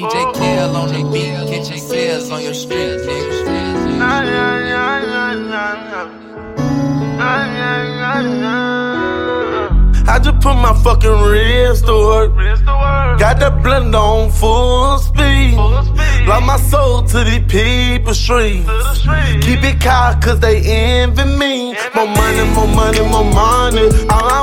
DJ Kell on the beat, kitchen sales on your street, nigga. I just put my fucking wrist to work. Got that blend on full speed. Love my soul to these people streets. Keep it cold cause they envy me. More money, more money, more money. All I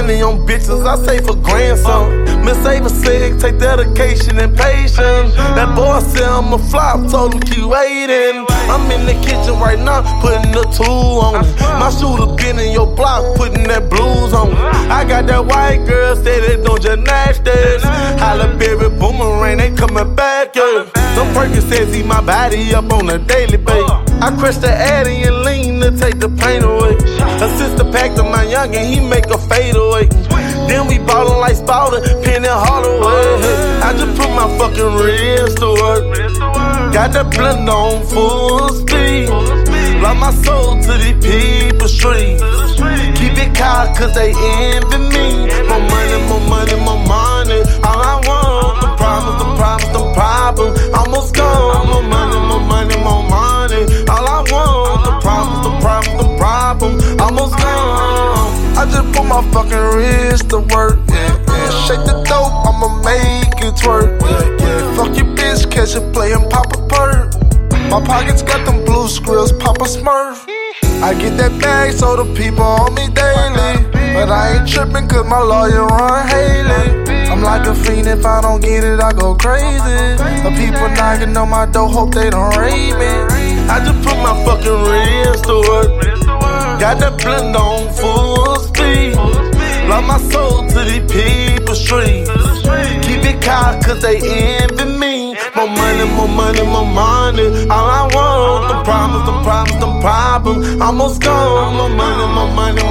money on bitches, I save for grandson. Miss Ava said, take dedication and patience. That boy said I'm a flop, told him keep waiting. I'm in the kitchen right now, putting the tool on. it. My shooter been in your block, putting that blues on. it. I got that white girl, say they doing gymnastics. Holla baby, boomerang, they coming back, yeah. Some Perkins says he my body up on a daily basis. I crush the addy and lean to take the pain away. Assist the pack my youngin', he make a fade away. Then we ballin' like Spouter, Penny Hardaway. I just put my fucking wrist to work. Got that blend on full speed. Love my soul to these people streets. Keep it cold cause they envy me. Just put my fucking wrist to work. Yeah, yeah. Shake the dope, I'ma make it twerk. Yeah, yeah. Fuck your bitch, catch it, play and pop a perk. My pockets got them blue skrills, pop a smurf. I get that bag so the people on me daily. But I ain't tripping cause my lawyer run Haley. I'm like a fiend, if I don't get it, I go crazy. The people knocking on my door, hope they don't raid me. I just put my fucking wrist to work. Got that blend on full my soul to these people streets. Keep it cold cause they envy me. More money, more money, more money. All I want, the problems, the problems, the problems. Almost gone. More money, more money,